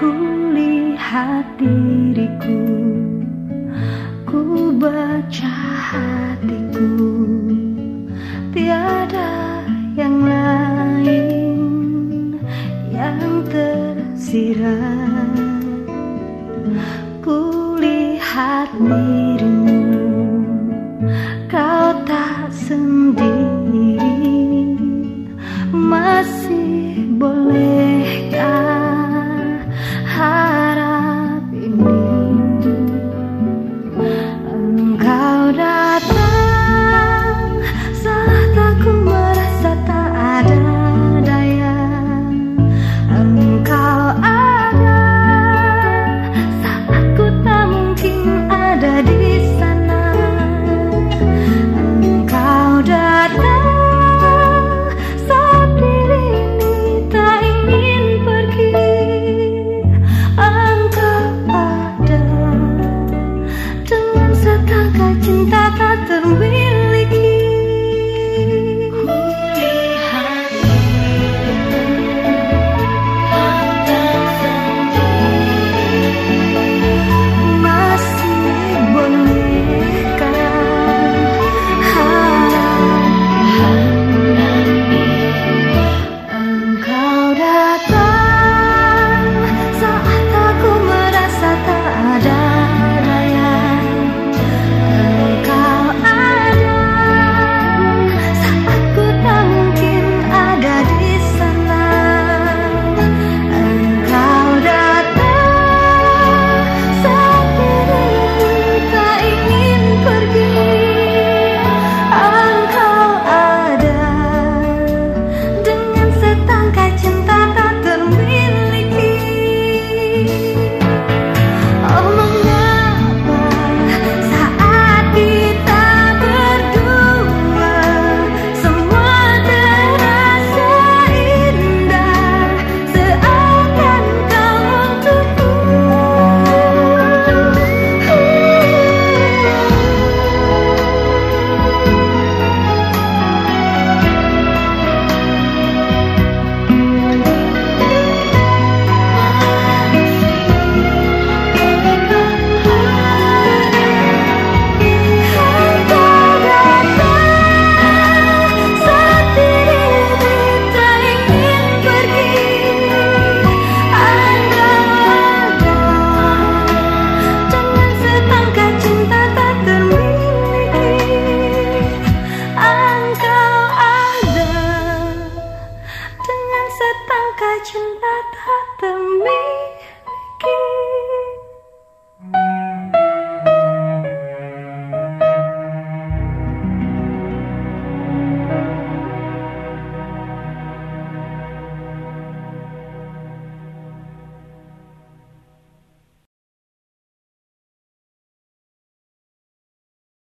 Kulihat diriku Ku baca hatiku. Tiada yang lain Yang tersirat. Kulihat dirimu. nothing we